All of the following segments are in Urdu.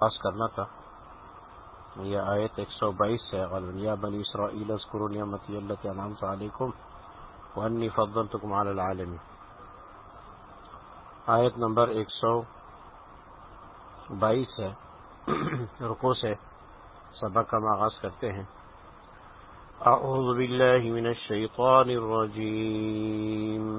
پاس کرنا تھا۔ یہ آیت ایک سو بائیس سے غلبیا بنی اسرائیل اذکروا نعمتی اللہ انعمت علیکم وانی فضلتکم علی العالمین۔ آیت نمبر ایک سو بائیس ہے۔ رکو سے سبق کا آغاز کرتے ہیں۔ اعوذ باللہ من الشیطان الرجیم۔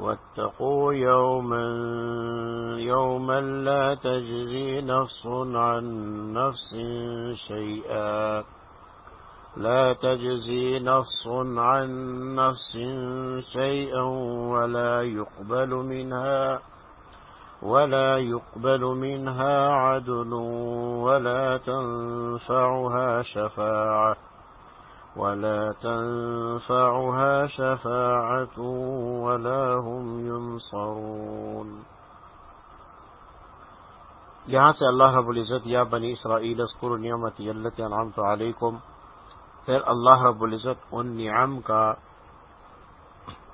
واتقوا يوما يوما لا تجزي نفس عن نفس شيئا. لا تجزي نفس عن نفس شيئا ولا يقبل منها، ولا يقبل منها عدل ولا تنفعها شفاعه ولا تنفعها شفاعة ولا هم ينصرون. یہاں سے اللہ رب العزت، یا بنی اسرائیل اسکر نعمت اللہ انعام تو علیکم. پھر اللہ رب العزت ان نعم کا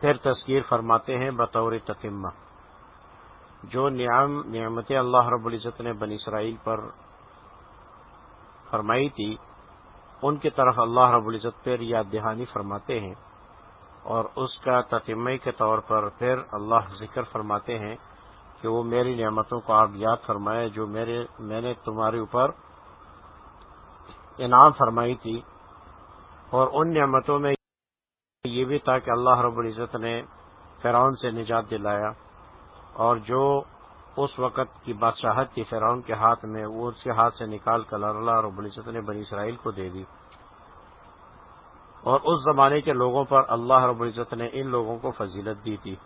پھر تذکیر فرماتے ہیں بطور تقمہ جو نعم نعمت اللہ رب العزت نے بنی اسرائیل پر فرمائی تھی ان کی طرف اللہ رب العزت پھر یاد دہانی فرماتے ہیں اور اس کا تتمئی کے طور پر پھر اللہ ذکر فرماتے ہیں کہ وہ میری نعمتوں کو آپ یاد فرمائے جو میرے میں نے تمہارے اوپر انعام فرمائی تھی اور ان نعمتوں میں یہ بھی تھا کہ اللہ رب العزت نے فرعون سے نجات دلایا اور جو اس وقت کی بادشاہت تھی فرعون کے ہاتھ میں وہ اس کے ہاتھ سے نکال کر اللہ رب العزت نے بنی اسرائیل کو دے دی۔ اور اس زمانے کے لوگوں پر اللہ رب العزت نے ان لوگوں کو فضیلت دی تھی۔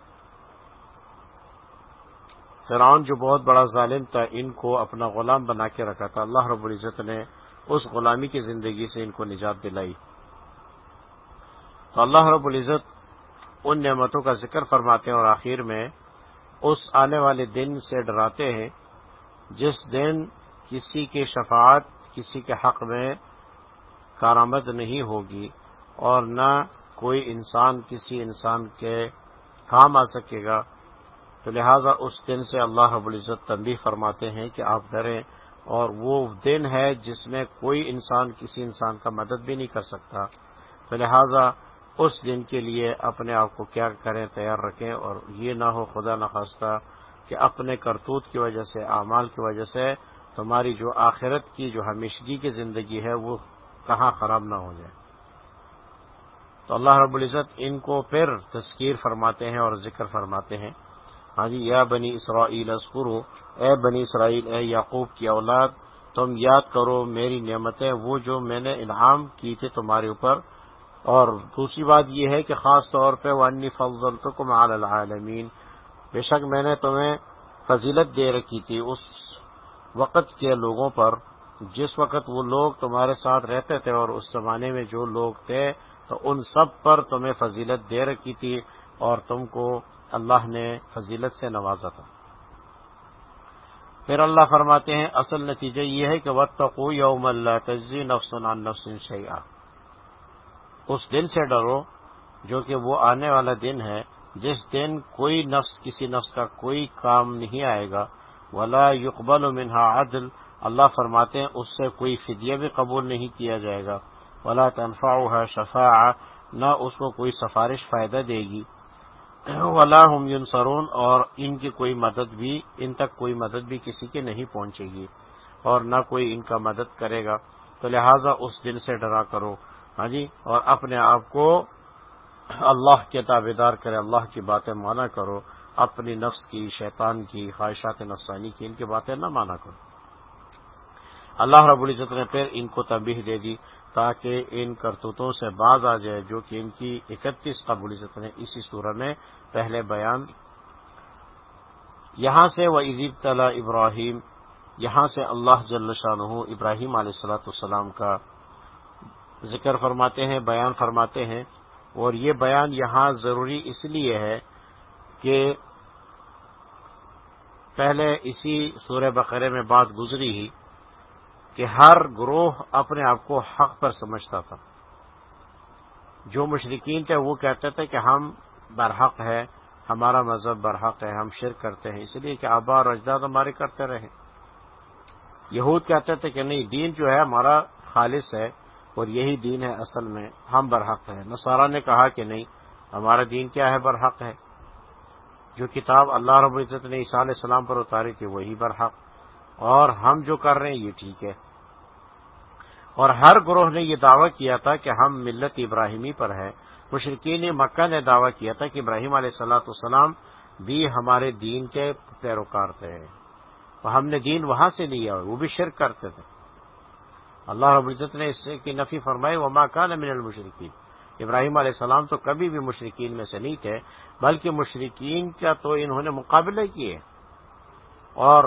فرعون جو بہت بڑا ظالم تھا، ان کو اپنا غلام بنا کے رکھا تھا۔ اللہ رب العزت نے اس غلامی کی زندگی سے ان کو نجات دلائی۔ تو اللہ رب العزت ان نعمتوں کا ذکر فرماتے ہیں اور آخر میں اس آنے والے دن سے ڈراتے ہیں جس دن کسی کی شفاعت، کسی کے حق میں کارآمد نہیں ہوگی اور نہ کوئی انسان کسی انسان کے کام آ سکے گا۔ تو لہذا اس دن سے اللہ رب العزت تنبیہ فرماتے ہیں کہ آپ ڈریں اور وہ دن ہے جس میں کوئی انسان، کسی انسان کا مدد بھی نہیں کر سکتا۔ تو لہذا اس دن کے لیے اپنے آپ کو کیا کریں، تیار رکھیں اور یہ نہ ہو خدا نخواستہ کہ اپنے کرتوت کی وجہ سے، اعمال کی وجہ سے تمہاری جو آخرت کی جو ہمیشگی کی زندگی ہے وہ کہاں خراب نہ ہو جائے۔ تو اللہ رب العزت ان کو پھر تذکیر فرماتے ہیں اور ذکر فرماتے ہیں۔ ہاں جی یا بنی اسرائیل اسکرو اے بنی اسرائیل، اے یعقوب کی اولاد، تم یاد کرو میری نعمتیں، وہ جو میں نے انعام کی تھی تمہارے اوپر اور دوسری بات یہ ہے کہ خاص طور پہ وانی فضل تو کم العالمین بے شک میں نے تمہیں فضیلت دے رکھی تھی اس وقت کے لوگوں پر، جس وقت وہ لوگ تمہارے ساتھ رہتے تھے اور اس زمانے میں جو لوگ تھے، تو ان سب پر تمہیں فضیلت دے رکھی تھی اور تم کو اللہ نے فضیلت سے نوازا تھا۔ پھر اللہ فرماتے ہیں، اصل نتیجہ یہ ہے کہ وقت یوم اللہ تجزی نفس نفس شیعہ اس دن سے ڈرو جو کہ وہ آنے والا دن ہے۔ جس دن کوئی نفس، کسی نفس کا کوئی کام نہیں آئے گا۔ ولا یقبل منہا عدل۔ اللہ فرماتے ہیں، اس سے کوئی فدیہ بھی قبول نہیں کیا جائے گا۔ ولا تنفع شفا نہ اس کو کوئی سفارش فائدہ دے گی۔ ولا ہم ینصرون اور ان کی کوئی مدد بھی، ان تک کوئی مدد بھی کسی کی نہیں پہنچے گی۔ اور نہ کوئی ان کا مدد کرے گا۔ تو لہٰذا اس دن سے ڈرا کرو۔ ہاں جی اور اپنے آپ کو اللہ کے تابے دار کرے، اللہ کی باتیں مانا کرو، اپنی نفس کی، شیطان کی، خواہشات نفسانی کی، ان کی باتیں نہ مانا کرو۔ اللہ رب العزت نے پھر ان کو تبیح دے دی تاکہ ان کرتوتوں سے باز آ جائے، جو کہ ان کی اکتیس قبول عزت نے اسی صورت میں پہلے بیان۔ یہاں سے وہ عزیب طلح ابراہیم یہاں سے اللہ جل شاہ ابراہیم علیہ السلاۃ السلام کا ذکر فرماتے ہیں، بیان فرماتے ہیں۔ اور یہ بیان یہاں ضروری اس لیے ہے کہ پہلے اسی سورہ بقرے میں بات گزری ہی کہ ہر گروہ اپنے آپ کو حق پر سمجھتا تھا۔ جو مشرقین تھے وہ کہتے تھے کہ ہم برحق ہے ہمارا مذہب برحق ہے، ہم شرک کرتے ہیں، اس لیے کہ آبا اور اجداد ہمارے کرتے رہے۔ یہود کہتے تھے کہ نہیں، دین جو ہے ہمارا خالص ہے اور یہی دین ہے اصل میں، ہم برحق ہیں۔ نصارہ نے کہا کہ نہیں، ہمارا دین کیا ہے؟ برحق ہے۔ جو کتاب اللہ رب العزت نے عیسیٰ علیہ السلام پر اتاری تھی، وہی برحق۔ اور ہم جو کر رہے ہیں، یہ ٹھیک ہے۔ اور ہر گروہ نے یہ دعویٰ کیا تھا کہ ہم ملت ابراہیمی پر ہے مشرقین مکہ نے دعویٰ کیا تھا کہ ابراہیم علیہ صلاۃ والسلام بھی ہمارے دین کے پیروکار تھے۔ ہم نے دین وہاں سے لیا، وہ بھی شرک کرتے تھے۔ اللہ رب العزت نے اس کی نفی فرمائی وہ ماں من المشرقین ابراہیم علیہ السلام تو کبھی بھی مشرقین میں سے نہیں تھے، بلکہ مشرقین کا تو انہوں نے مقابلے کیے۔ اور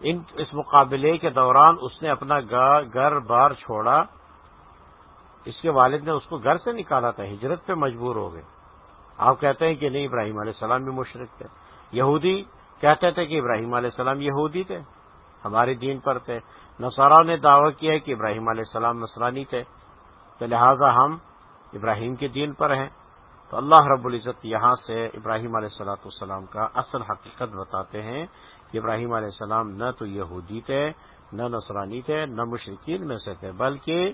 ان اس مقابلے کے دوران اس نے اپنا گھر بار چھوڑا۔ اس کے والد نے اس کو گھر سے نکالا تھا، ہجرت پہ مجبور ہو گئے۔ آپ کہتے ہیں کہ نہیں، ابراہیم علیہ السلام بھی مشرق تھے۔ یہودی کہتے تھے کہ ابراہیم علیہ السلام یہودی تھے۔ ہمارے دین پر تھے۔ نصارہ نے دعویٰ کیا ہے کہ ابراہیم علیہ السلام نصرانی تھے۔ تو لہٰذا ہم ابراہیم کے دین پر ہیں۔ تو اللہ رب العزت یہاں سے ابراہیم علیہ السلاۃ السلام کا اصل حقیقت بتاتے ہیں کہ ابراہیم علیہ السلام نہ تو یہودی تھے، نہ نصرانی تھے، نہ مشرقین میں سے تھے، بلکہ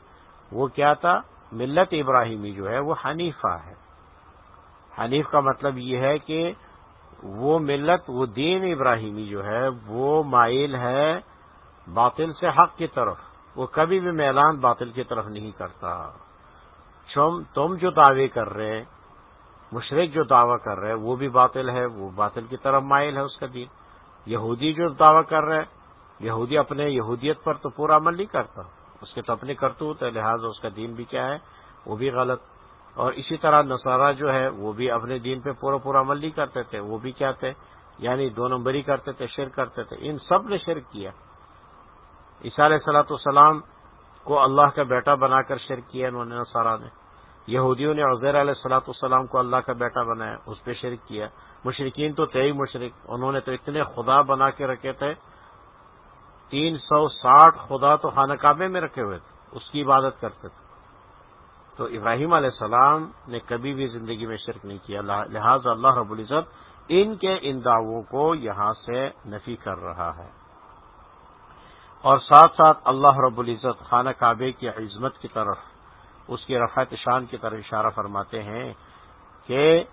وہ کیا تھا؟ ملت ابراہیمی جو ہے وہ حنیفہ ہے۔ حنیف کا مطلب یہ ہے کہ وہ ملت، وہ دین ابراہیمی جو ہے، وہ مائل ہے باطل سے حق کی طرف۔ وہ کبھی بھی میلان باطل کی طرف نہیں کرتا۔ تم جو دعوے کر رہے مشرق جو دعویٰ کر رہے وہ بھی باطل ہے، وہ باطل کی طرف مائل ہے اس کا دین۔ یہودی جو دعویٰ کر رہے یہودی اپنے یہودیت پر تو پورا عمل نہیں کرتا۔ اس کے تو اپنے کرتوت ہے لہٰذا اس کا دین بھی کیا ہے، وہ بھی غلط۔ اور اسی طرح نصارہ جو ہے، وہ بھی اپنے دین پہ پورا پورا عمل نہیں کرتے تھے۔ وہ بھی کیا تھے؟ یعنی دو نمبری کرتے تھے، شرک کرتے تھے۔ ان سب نے شرک کیا۔ علیہ سلاۃ السلام کو اللہ کا بیٹا بنا کر شرک کیا انہوں نے، نصارہ نے۔ یہودیوں نے عزیر علیہ السلاۃ السلام کو اللہ کا بیٹا بنایا، اس پہ شرک کیا۔ مشرقین تو تئی مشرق انہوں نے تو اتنے خدا بنا کے رکھے تھے۔ تین سو ساٹھ خدا تو خانہ کعبے میں رکھے ہوئے تھے۔ اس کی عبادت کرتے تھے۔ تو ابراہیم علیہ السلام نے کبھی بھی زندگی میں شرک نہیں کیا لہٰذا اللہ رب العزت ان کے ان دعووں کو یہاں سے نفی کر رہا ہے۔ اور ساتھ ساتھ اللہ رب العزت خانہ کعبے کی عظمت کی طرف، اس کی رفعت شان کی طرف اشارہ فرماتے ہیں کہ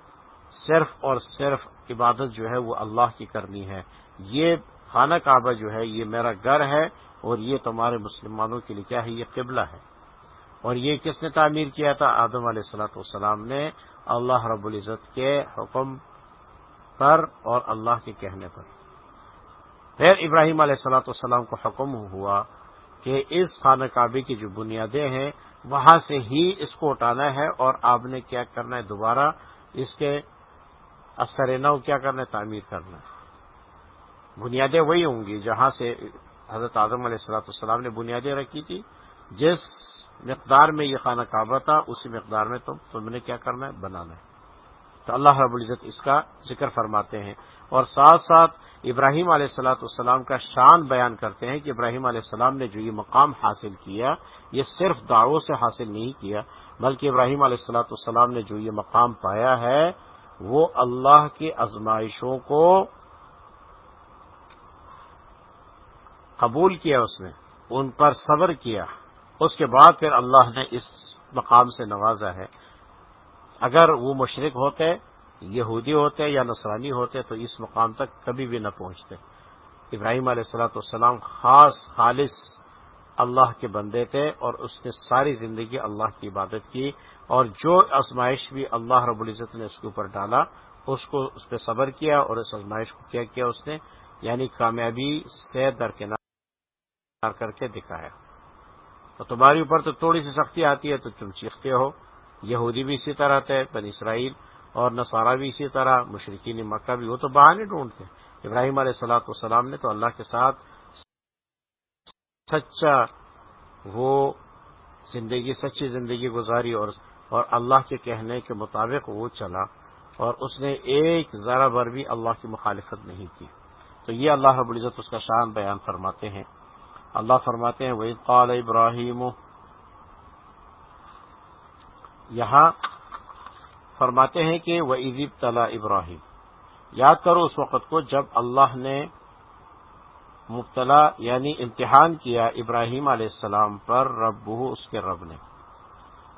صرف اور صرف عبادت جو ہے وہ اللہ کی کرنی ہے۔ یہ خانہ کعبہ جو ہے، یہ میرا گھر ہے اور یہ تمہارے مسلمانوں کے لیے کیا ہے؟ یہ قبلہ ہے۔ اور یہ کس نے تعمیر کیا تھا؟ آدم علیہ السلاۃ والسلام نے۔ اللہ رب العزت کے حکم پر اور اللہ کے کہنے پر۔ پھر ابراہیم علیہ السلاۃ والسلام کو حکم ہوا کہ اس خانہ کعبے کی جو بنیادیں ہیں، وہاں سے ہی اس کو اٹھانا ہے اور آپ نے کیا کرنا ہے؟ دوبارہ اس کے اثر نو کیا کرنا ہے؟ تعمیر کرنا ہے۔ بنیادیں وہی ہوں گی جہاں سے حضرت اعظم علیہ السلاۃ السلام نے بنیادیں رکھی تھی، جس مقدار میں یہ خانہ کعبہ تھا، اسی مقدار میں تم تم نے کیا کرنا ہے؟ بنانا ہے۔ تو اللہ رب العزت اس کا ذکر فرماتے ہیں۔ اور ساتھ ساتھ ابراہیم علیہ السلاۃ السلام کا شان بیان کرتے ہیں کہ ابراہیم علیہ السلام نے جو یہ مقام حاصل کیا، یہ صرف دعووں سے حاصل نہیں کیا، بلکہ ابراہیم علیہ السلاۃ السلام نے جو یہ مقام پایا ہے، وہ اللہ کی ازمائشوں کو قبول کیا، اس نے ان پر صبر کیا۔ اس کے بعد پھر اللہ نے اس مقام سے نوازا ہے۔ اگر وہ مشرق ہوتے، یہودی ہوتے یا نصرانی ہوتے تو اس مقام تک کبھی بھی نہ پہنچتے۔ ابراہیم علیہ السلاۃ والسلام خاص خالص اللہ کے بندے تھے اور اس نے ساری زندگی اللہ کی عبادت کی اور جو آزمائش بھی اللہ رب العزت نے اس کے اوپر ڈالا، اس کو اس پہ صبر کیا اور اس آزمائش کو کیا کیا اس نے یعنی کامیابی سے درکنار کر کے دکھایا۔ تو تمہاری اوپر تو تھوڑی سی سختی آتی ہے تو تم چیختے ہو۔ یہودی بھی اسی طرح تھے بن اسرائیل اور نصارہ بھی اسی طرح مشرقین مکہ بھی۔ وہ تو بہانے ڈھونڈتے ابراہیم علیہ السلاۃ والسلام نے تو اللہ کے ساتھ سچا، وہ زندگی، سچی زندگی گزاری اور اور اللہ کے کہنے کے مطابق وہ چلا۔ اور اس نے ایک ذرا بر بھی اللہ کی مخالفت نہیں کی۔ تو یہ اللہ رب العزت اس کا شان بیان فرماتے ہیں۔ اللہ فرماتے ہیں وہی قال ابراہیم یہاں فرماتے ہیں کہ وہ عزیب تلا ابراہیم یاد کرو اس وقت کو جب اللہ نے مبتلا یعنی امتحان کیا ابراہیم علیہ السلام پر رب اس کے رب نے۔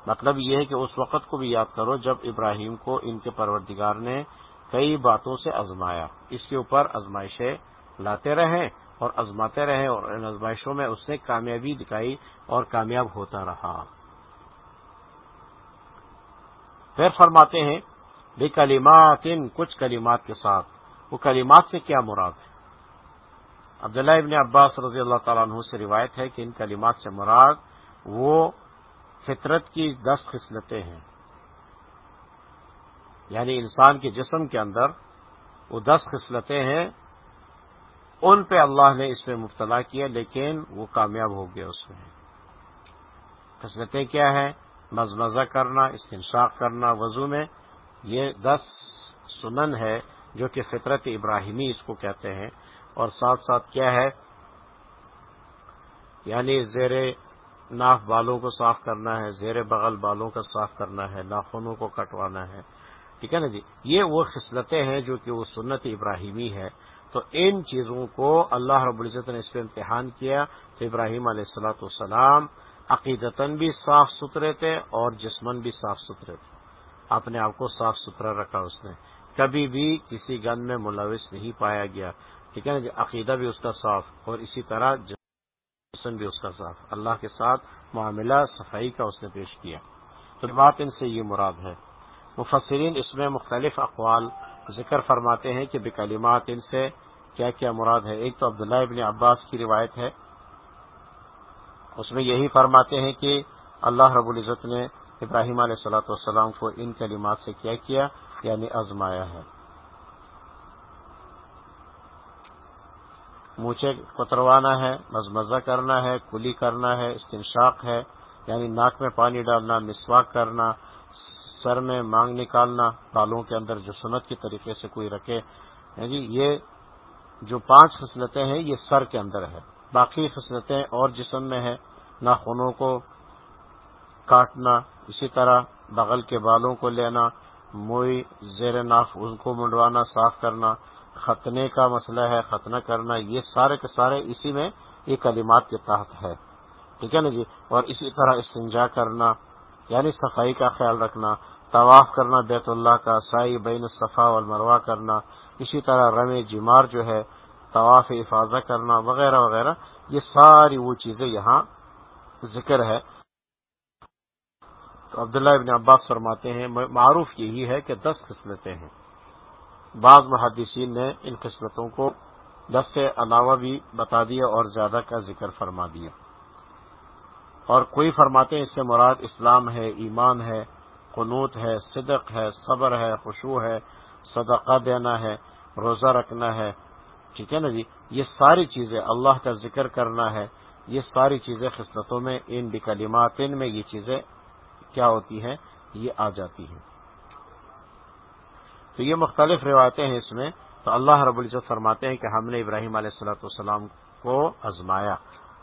مطلب یہ ہے کہ اس وقت کو بھی یاد کرو جب ابراہیم کو ان کے پروردگار نے کئی باتوں سے ازمایا اس کے اوپر ازمائشیں لاتے رہے اور ازماتے رہے اور ان ازمائشوں میں اس نے کامیابی دکھائی اور کامیاب ہوتا رہا۔ پھر فرماتے ہیں بے کلیمات ان کچھ کلمات کے ساتھ۔ وہ کلمات سے کیا مراد ہے؟ عبداللہ ابن عباس رضی اللہ تعالیٰ عنہ سے روایت ہے کہ ان کلمات سے مراد وہ فطرت کی دس خصلتیں ہیں۔ یعنی انسان کے جسم کے اندر وہ دس خصلتیں ہیں۔ ان پہ اللہ نے اس میں مبتلا کیا، لیکن وہ کامیاب ہو گیا اس میں۔ خصلتیں کیا ہیں؟ مزمزہ کرنا، استنشاق کرنا، وضو میں۔ یہ دس سنن ہے جو کہ فطرت ابراہیمی اس کو کہتے ہیں۔ اور ساتھ ساتھ کیا ہے؟ یعنی زیر ناف بالوں کو صاف کرنا ہے، زیر بغل بالوں کا صاف کرنا ہے، ناخنوں کو کٹوانا ہے۔ ٹھیک ہے نا جی؟ یہ وہ خصلتیں ہیں جو کہ وہ سنت ابراہیمی ہے۔ تو ان چیزوں کو اللہ رب العزت نے اس پہ امتحان کیا تو ابراہیم علیہ السلاۃ والسلام عقیدتاً بھی صاف ستھرے تھے اور جسمن بھی صاف ستھرے تھے۔ اپنے آپ کو صاف ستھرا رکھا اس نے۔ کبھی بھی کسی گن میں ملوث نہیں پایا گیا۔ ٹھیک ہے نا؟ عقیدہ بھی اس کا صاف اور اسی طرح جسم بھی اس کا صاف۔ اللہ کے ساتھ معاملہ صفائی کا اس نے پیش کیا۔ تو بات ان سے یہ مراد ہے۔ مفسرین اس میں مختلف اقوال ذکر فرماتے ہیں کہ بکلمات ان سے کیا کیا مراد ہے۔ ایک تو عبداللہ ابن عباس کی روایت ہے۔ اس میں یہی فرماتے ہیں کہ اللہ رب العزت نے ابراہیم علیہ صلاۃ والسلام کو ان کلمات سے کیا کیا یعنی آزمایا ہے۔ مونچے کتروانا ہے، مزمزہ کرنا ہے، کلی کرنا ہے، استنشاق ہے یعنی ناک میں پانی ڈالنا، مسواک کرنا سر میں مانگ نکالنا، بالوں کے اندر جو سنت کے طریقے سے کوئی رکھے جی یہ جو پانچ خصلتیں ہیں، یہ سر کے اندر ہے۔ باقی خصلتیں اور جسم میں ہیں ناخنوں کو کاٹنا، اسی طرح بغل کے بالوں کو لینا، موئی، زیر ناف ان کو منڈوانا، صاف کرنا، ختنے کا مسئلہ ہے، ختنہ کرنا، یہ سارے کے سارے اسی میں یہ کلمات کے تحت ہے۔ ٹھیک ہے نا جی؟ اور اسی طرح استنجا کرنا یعنی صفائی کا خیال رکھنا طواف کرنا، بیت اللہ کا سائی بین صفا اور کرنا، اسی طرح رم جمار جو ہے، طواف حفاظہ کرنا، وغیرہ وغیرہ، یہ ساری وہ چیزیں یہاں ذکر ہے۔ تو عبداللہ ابن عباس فرماتے ہیں معروف یہی ہے کہ دس قسمتیں ہیں۔ بعض محدثین نے ان قسمتوں کو دس سے علاوہ بھی بتا دیا اور زیادہ کا ذکر فرما دیا۔ اور کوئی فرماتے ہیں اس سے مراد اسلام ہے، ایمان ہے قنوت ہے، صدق ہے، صبر ہے خوشبو ہے، صدقہ دینا ہے، روزہ رکھنا ہے۔ ٹھیک ہے نا جی؟ یہ ساری چیزیں اللہ کا ذکر کرنا ہے۔ یہ ساری چیزیں خصلتوں میں، ان بکلمات میں یہ چیزیں کیا ہوتی ہیں؟ یہ آ جاتی ہیں۔ تو یہ مختلف روایتیں ہیں اس میں۔ تو اللہ رب العزت فرماتے ہیں کہ ہم نے ابراہیم علیہ السلاۃ والسلام کو ازمایا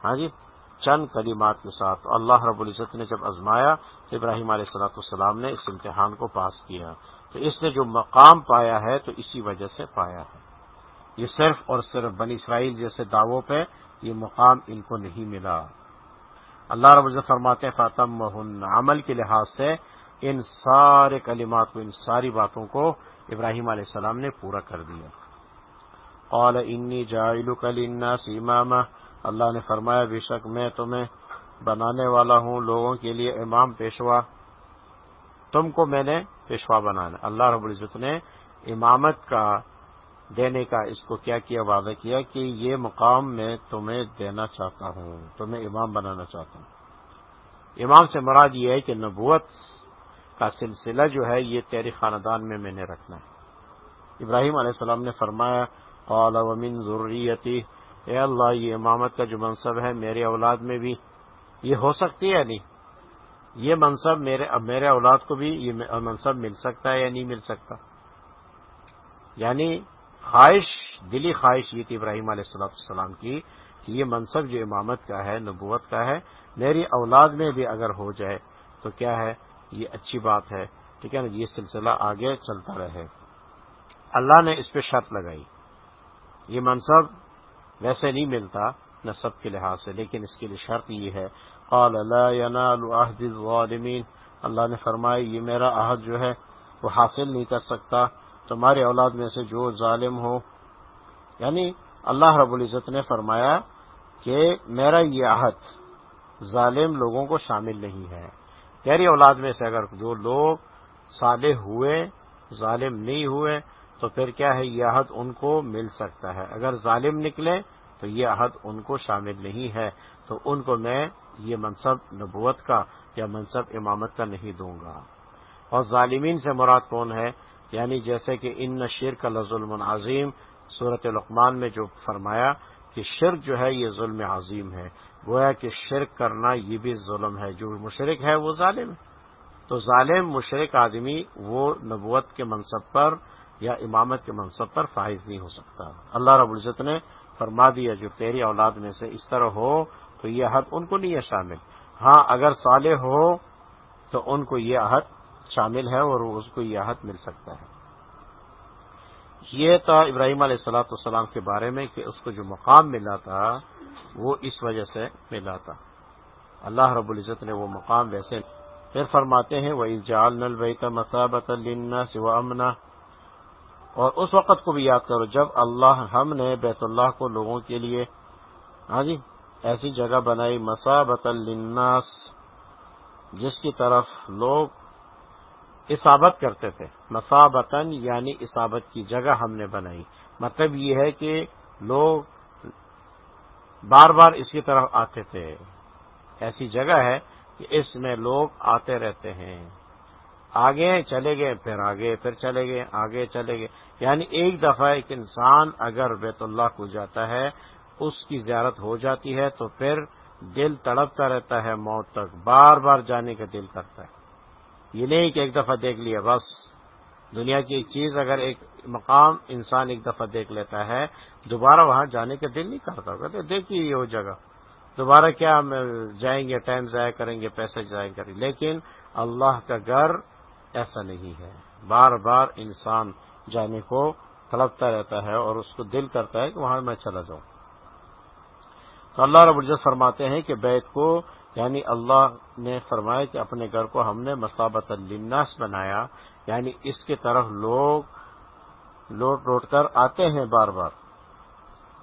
ہاں جی؟ چند کلمات کے ساتھ اللہ رب العزت نے جب ازمایا تو ابراہیم علیہ السلاۃ والسلام نے اس امتحان کو پاس کیا۔ تو اس نے جو مقام پایا ہے تو اسی وجہ سے پایا ہے۔ یہ صرف اور صرف بنی اسرائیل جیسے دعووں پہ یہ مقام ان کو نہیں ملا۔ اللہ رب العزت فرماتے فاطم عمل کے لحاظ سے ان سارے کلمات کو، ان ساری باتوں کو ابراہیم علیہ السلام نے پورا کر دیا۔ قال انی جائل کلینا سیمامہ اللہ نے فرمایا، بے شک میں تمہیں بنانے والا ہوں، لوگوں کے لیے امام پیشوا۔ تم کو میں نے پیشوا بنانا۔ اللہ رب العزت نے امامت کا دینے کا اس کو کیا کیا، وعدہ کیا کہ یہ مقام میں تمہیں دینا چاہتا ہوں، تمہیں امام بنانا چاہتا ہوں۔ امام سے مراد یہ ہے کہ نبوت کا سلسلہ جو ہے، یہ تیری خاندان میں میں نے رکھنا ہے۔ ابراہیم علیہ السلام نے فرمایا، قال ومن ضروریتی اے اللہ، یہ امامت کا جو منصب ہے میری اولاد میں بھی، یہ ہو سکتی ہے یا نہیں؟ یہ منصب میرے، اب میرے اولاد کو بھی یہ منصب مل سکتا ہے یا نہیں مل سکتا؟ یعنی خواہش، دلی خواہش یہ تھی ابراہیم علیہ السلط السلام کی کہ یہ منصب جو امامت کا ہے، نبوت کا ہے، میری اولاد میں بھی اگر ہو جائے تو کیا ہے؟ یہ اچھی بات ہے، ٹھیک ہے نا؟ یہ سلسلہ آگے چلتا رہے۔ اللہ نے اس پہ شرط لگائی۔ یہ منصب ویسے نہیں ملتا نصب کے لحاظ سے، لیکن اس کے لیے شرط یہ ہے۔ قال، لا ينال عهد الظالمین۔ اللہ نے فرمایا، یہ میرا عہد جو ہے، وہ حاصل نہیں کر سکتا۔ تمہاری اولاد میں سے جو ظالم ہو یعنی اللہ رب العزت نے فرمایا کہ میرا یہ عہد ظالم لوگوں کو شامل نہیں ہے۔ تیری اولاد میں سے اگر جو لوگ صالح ہوئے، ظالم نہیں ہوئے تو پھر کیا ہے، یہ عہد ان کو مل سکتا ہے۔ اگر ظالم نکلے تو یہ عہد ان کو شامل نہیں ہے۔ تو ان کو میں یہ منصب نبوت کا یا منصب امامت کا نہیں دوں گا۔ اور ظالمین سے مراد کون ہے؟ یعنی جیسے کہ ان نشیر کا لظلم عظیم صورت لقمان میں جو فرمایا کہ شرک جو ہے یہ ظلم عظیم ہے۔ گویا کہ شرک کرنا یہ بھی ظلم ہے۔ جو مشرق ہے وہ ظالم ہے۔ تو ظالم مشرق آدمی وہ نبوت کے منصب پر یا امامت کے منصب پر فائز نہیں ہو سکتا۔ اللہ رب العزت نے فرما دیا، جو تیری اولاد میں سے اس طرح ہو تو یہ عہد ان کو نہیں ہے شامل۔ ہاں اگر صالح ہو تو ان کو یہ عہد شامل ہے اور اس کو یہ عہد مل سکتا ہے۔ یہ تھا ابراہیم علیہ السلاۃ والسلام کے بارے میں کہ اس کو جو مقام ملا تھا، وہ اس وجہ سے ملا تھا۔ اللہ رب العزت نے وہ مقام ویسے پھر فرماتے ہیں وہ جال نل بیت مسابت النا سوا امنا اور اس وقت کو بھی یاد کرو جب اللہ ہم نے بیت اللہ کو لوگوں کے لیے ہاں جی ایسی جگہ بنائی مسابت الناس جس کی طرف لوگ اسابت کرتے تھے۔ مسابتن یعنی اسابت کی جگہ ہم نے بنائی۔ مطلب یہ ہے کہ لوگ بار بار اس کی طرف آتے تھے۔ ایسی جگہ ہے کہ اس میں لوگ آتے رہتے ہیں۔ آگے چلے گئے، پھر آگے، پھر چلے گئے، آگے چلے گئے۔ یعنی ایک دفعہ ایک انسان اگر بیت اللہ کو جاتا ہے، اس کی زیارت ہو جاتی ہے تو پھر دل تڑپتا رہتا ہے، موت تک بار بار جانے کا دل کرتا ہے۔ یہ نہیں کہ ایک دفعہ دیکھ لیا، بس۔ دنیا کی ایک چیز اگر ایک مقام انسان ایک دفعہ دیکھ لیتا ہے، دوبارہ وہاں جانے کا دل نہیں کرتا۔ کہتے دیکھیے یہ وہ جگہ۔ دوبارہ کیا ہم جائیں گے، ٹائم ضائع کریں گے، پیسے ضائع کریں گے۔ لیکن اللہ کا گھر ایسا نہیں ہے۔ بار بار انسان جانے کو تڑپتا رہتا ہے اور اس کو دل کرتا ہے کہ وہاں میں چلا جاؤں۔ تو اللہ رب الجت فرماتے ہیں کہ بیت کو یعنی اللہ نے فرمایا کہ اپنے گھر کو ہم نے مسابت الناس بنایا۔ یعنی اس کی طرف لوگ لوٹ لوٹ کر آتے ہیں بار بار۔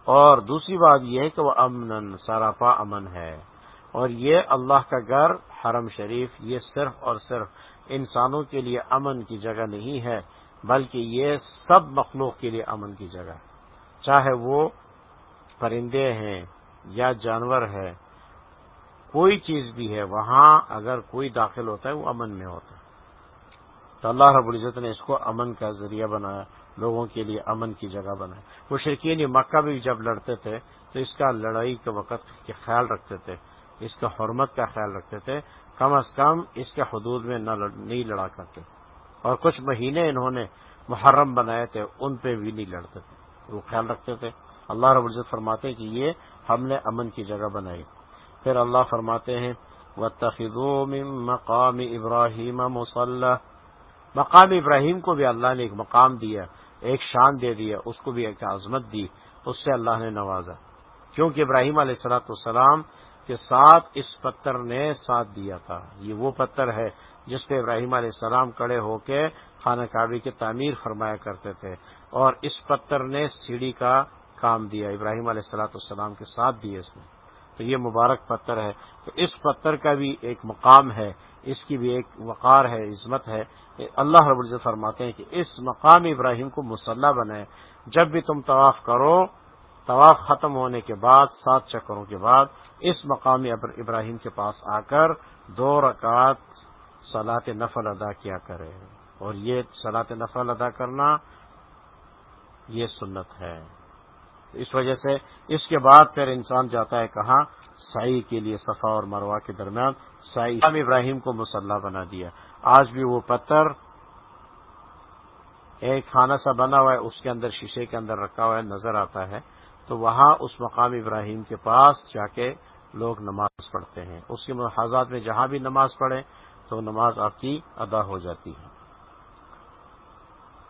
اور دوسری بات یہ ہے کہ وہ امن سراپا امن ہے۔ اور یہ اللہ کا گھر، حرم شریف، یہ صرف اور صرف انسانوں کے لیے امن کی جگہ نہیں ہے، بلکہ یہ سب مخلوق کے لیے امن کی جگہ ہے۔ چاہے وہ پرندے ہیں یا جانور ہے، کوئی چیز بھی ہے، وہاں اگر کوئی داخل ہوتا ہے، وہ امن میں ہوتا ہے۔ تو اللہ رب العزت نے اس کو امن کا ذریعہ بنایا، لوگوں کے لیے امن کی جگہ بنایا۔ وہ شرکین مکہ بھی جب لڑتے تھے، تو اس کا لڑائی کے وقت کے خیال رکھتے تھے، اس کا حرمت کا خیال رکھتے تھے۔ کم از کم اس کے حدود میں نہیں لڑا کرتے اور کچھ مہینے انہوں نے محرم بنائے تھے، ان پہ بھی نہیں لڑتے تھے۔ وہ خیال رکھتے تھے۔ اللہ رب العزت فرماتے کہ یہ ہم نے امن کی جگہ بنائی۔ پھر اللہ فرماتے ہیں مقام ابراہیم مسلح مقام ابراہیم کو بھی اللہ نے ایک مقام دیا، ایک شان دے دیا، اس کو بھی ایک عظمت دی، اس سے اللہ نے نوازا۔ کیونکہ ابراہیم علیہ السلاۃ والسلام کے ساتھ اس پتھر نے ساتھ دیا تھا۔ یہ وہ پتھر ہے جس پہ ابراہیم علیہ السلام کڑے ہو کے خانہ کعبے کی تعمیر فرمایا کرتے تھے اور اس پتھر نے سیڑھی کا کام دیا، ابراہیم علیہ السلاۃ السلام کے ساتھ دیے اس نے۔ تو یہ مبارک پتھر ہے۔ تو اس پتھر کا بھی ایک مقام ہے، اس کی بھی ایک وقار ہے، عظمت ہے۔ اللہ رب العزت فرماتے ہیں کہ اس مقام ابراہیم کو مسلح بنائے۔ جب بھی تم طواف کرو طواف ختم ہونے کے بعد، سات چکروں کے بعد، اس مقام ابراہیم کے پاس آ کر دو رکعت سلاط نفل ادا کیا کرے اور یہ سلاط نفل ادا کرنا یہ سنت ہے۔ اس وجہ سے اس کے بعد پھر انسان جاتا ہے کہاں؟ سائی کے لیے صفا اور مروا کے درمیان۔ سائی ابراہیم کو مسلح بنا دیا۔ آج بھی وہ پتھر ایک خانہ سا بنا ہوا ہے، اس کے اندر شیشے کے اندر رکھا ہوا ہے، نظر آتا ہے۔ تو وہاں اس مقام ابراہیم کے پاس جا کے لوگ نماز پڑھتے ہیں۔ اس کے محاذات میں جہاں بھی نماز پڑھیں تو نماز آپ کی ادا ہو جاتی ہے۔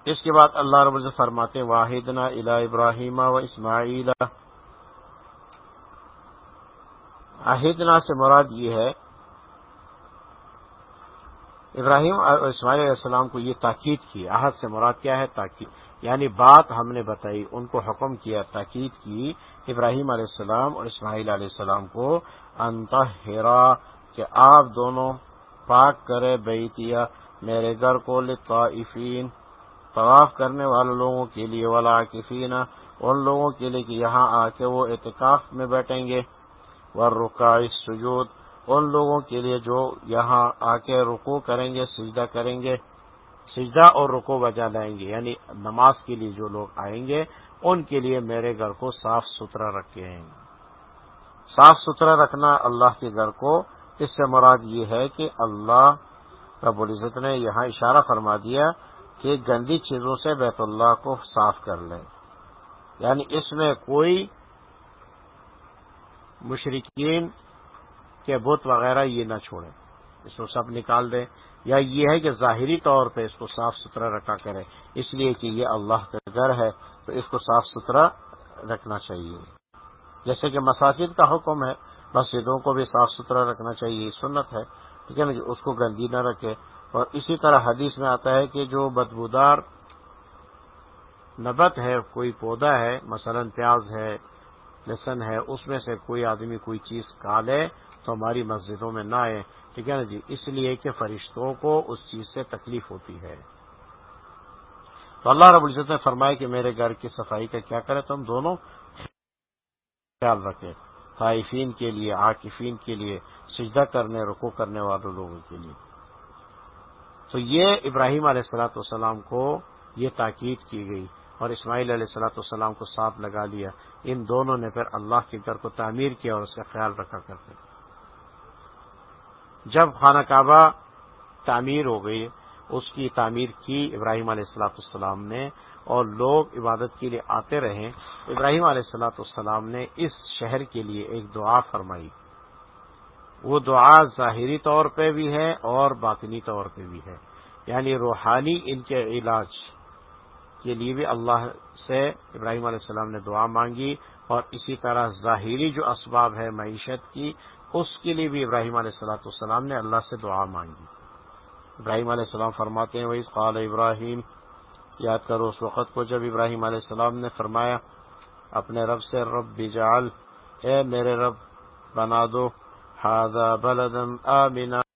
اس کے بعد اللہ رب العزت فرماتے واحدنا الا ابراہیم و اسماعیل. عہدنا سے مراد یہ ہے، ابراہیم اور اسماعیل علیہ السلام کو یہ تاکید کی عہد سے مراد کیا ہے؟ تاکید۔ یعنی بات ہم نے بتائی، ان کو حکم کیا، تاکید کی ابراہیم علیہ السلام اور اسماعیل علیہ السلام کو انتہرا کہ آپ دونوں پاک کرے بیتیا میرے گھر کو لطائفین طواف کرنے والے لوگوں کے لیے ولا کفین ان لوگوں کے لیے کہ یہاں آ کے وہ اعتکاف میں بیٹھیں گے۔ ور سجود ان لوگوں کے لیے جو یہاں آ کے رکو کریں گے، سجدہ کریں گے۔ سجدہ اور رکو بجا لائیں گے یعنی نماز کے لیے جو لوگ آئیں گے، ان کے لیے میرے گھر کو صاف ستھرا رکھے ہیں صاف ستھرا رکھنا اللہ کے گھر کو، اس سے مراد یہ ہے کہ اللہ رب العزت نے یہاں اشارہ فرما دیا کہ گندی چیزوں سے بیت اللہ کو صاف کر لیں۔ یعنی اس میں کوئی مشرقین کے بت وغیرہ یہ نہ چھوڑیں۔ اس کو سب نکال دیں۔ یا یہ ہے کہ ظاہری طور پہ اس کو صاف ستھرا رکھا کرے اس لیے کہ یہ اللہ کا گھر ہے، تو اس کو صاف ستھرا رکھنا چاہیے۔ جیسے کہ مساجد کا حکم ہے، مسجدوں کو بھی صاف ستھرا رکھنا چاہیے سنت ہے، ٹھیک ہے نا؟ اس کو گندی نہ رکھے۔ اور اسی طرح حدیث میں آتا ہے کہ جو بدبودار نبت ہے، کوئی پودا ہے، مثلا پیاز ہے لسن ہے، اس میں سے کوئی آدمی کوئی چیز کھالے تو ہماری مسجدوں میں نہ آئے۔ ٹھیک ہے نا جی؟ اس لیے کہ فرشتوں کو اس چیز سے تکلیف ہوتی ہے۔ تو اللہ رب العزت نے فرمایا کہ میرے گھر کی صفائی کا کیا کرے تو ہم دونوں؟ خیال رکھیں۔ طائفین کے لیے عاقفین کے لیے، سجدہ کرنے رکو کرنے والے لوگوں کے لیے۔ تو یہ ابراہیم علیہ السلاۃ والسلام کو یہ تاکید کی گئی اور اسماعیل علیہ السلاۃ والسلام کو ساتھ لگا لیا۔ ان دونوں نے پھر اللہ کے گھر کو تعمیر کیا اور اس کا خیال رکھا کرتے۔ جب خانہ کعبہ تعمیر ہو گئی، اس کی تعمیر کی ابراہیم علیہ السلاۃ السلام نے اور لوگ عبادت کے لیے آتے رہے، ابراہیم علیہ السلاۃ السلام نے اس شہر کے لیے ایک دعا فرمائی۔ وہ دعا ظاہری طور پہ بھی ہے اور باطنی طور پہ بھی ہے۔ یعنی روحانی ان کے علاج کے لیے بھی اللہ سے ابراہیم علیہ السلام نے دعا مانگی اور اسی طرح ظاہری جو اسباب ہے معیشت کی اس کے لیے بھی ابراہیم علیہ السلاۃ السلام نے اللہ سے دعا مانگی۔ ابراہیم علیہ السلام فرماتے ہیں وہی قال ابراہیم یاد کرو اس وقت کو جب ابراہیم علیہ السلام نے فرمایا، اپنے رب سے، رب بجال اے میرے رب، بنا دو۔ بلدم آمنا۔